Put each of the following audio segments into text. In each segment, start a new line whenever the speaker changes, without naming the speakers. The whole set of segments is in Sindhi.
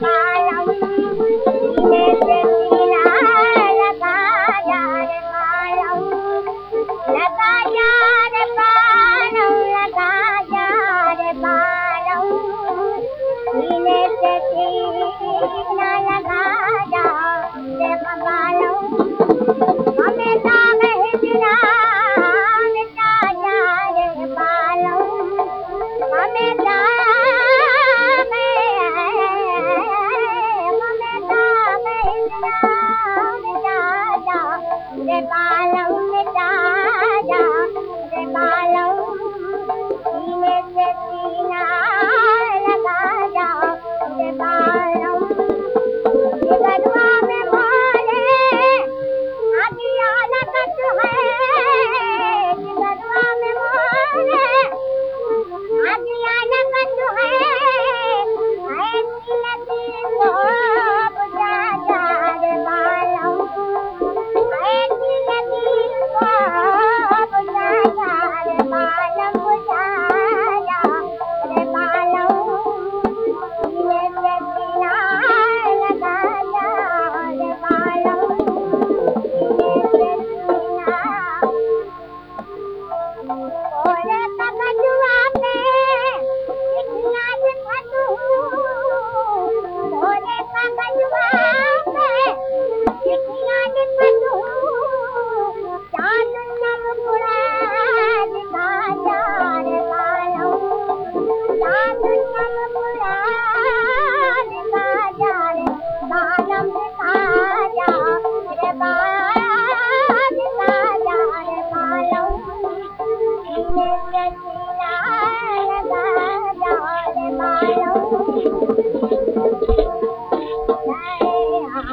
bye. माला ওরে তানা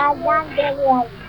I want the one.